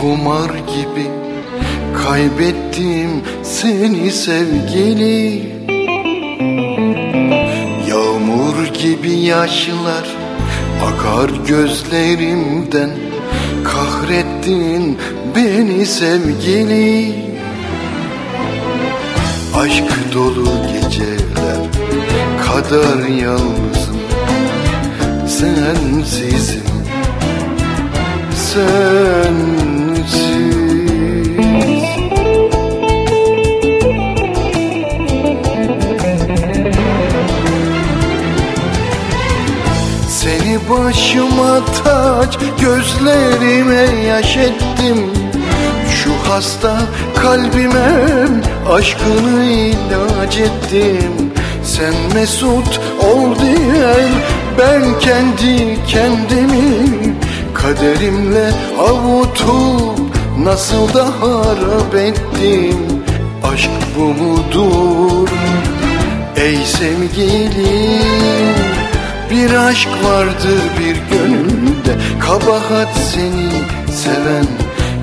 kumar gibi. Kaybettim seni sevgili. Yağmur gibi yaşlar akar gözlerimden. Kahrettin beni sevgili. Aşk dolu geceler kadar yalnızım. Sensizim Seni başıma taç gözlerime yaş ettim. Şu hasta kalbime aşkını ilaç ettim. Sen mesut ol diye ben kendi kendimi Kaderimle avutup nasıl da harap ettim Aşk bu mudur? Ey sevgilim Bir aşk vardır bir gönülde Kabahat seni seven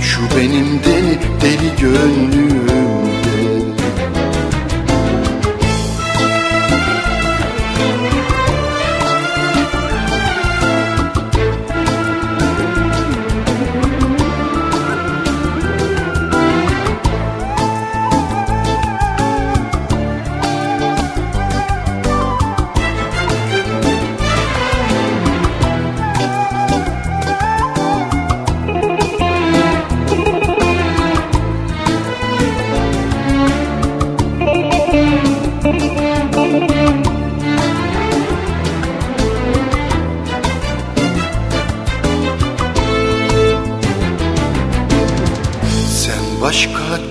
Şu benim deli deli gönlümde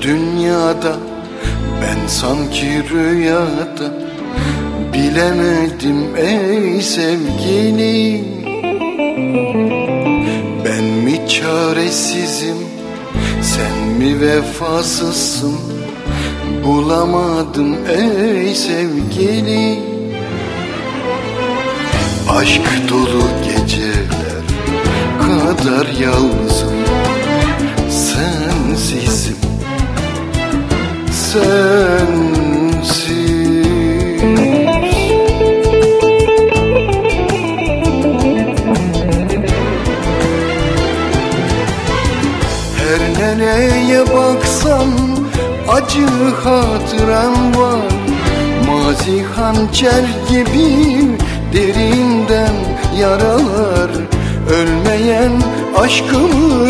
dünyada Ben sanki rüyada Bilemedim ey sevgilim Ben mi çaresizim Sen mi vefasızsın? Bulamadım ey sevgilim Aşk dolu geceler kadar yalnızım Sensiz. Her nereye baksam acı hatıram var. Mazi hançer gibi derinden yaralar. Ölmeyen aşkımı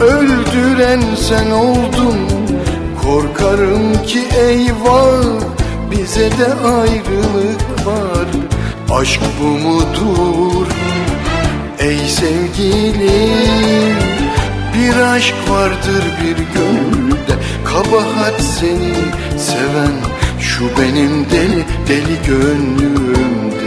öldüren sen oldun Korkarım ki eyvah bize de ayrılık var. Aşk bu mudur? Ey sevgilim Bir aşk vardır bir gönülde Kabahat seni seven Şu benim deli deli gönlümde